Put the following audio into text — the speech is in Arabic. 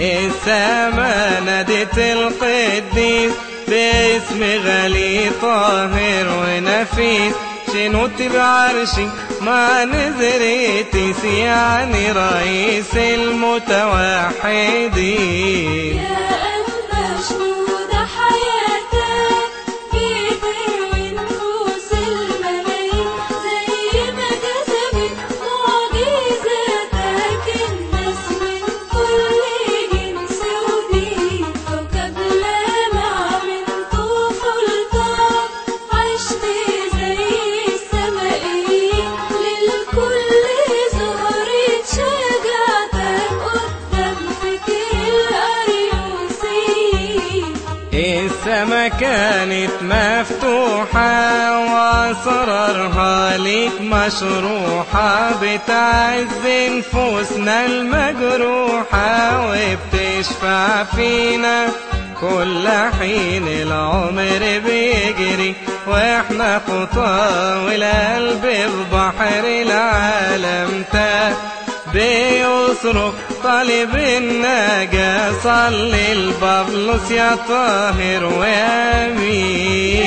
السما نادت القديس باسم غالي طاهر ونفيس. شنوت بعرشي ما نزريتس يعني رئيس المتوحدين. يا أنبا السما كانت مفتوحة وأسرارها ليك مشروحة بتعز نفوسنا المجروحة وبتشفع فينا كل حين العمر بيجري وإحنا خطاة والقلب في بحر العالم تاه بيصرخ طالب النجاة صلي البابلوس يا طاهر وأمين.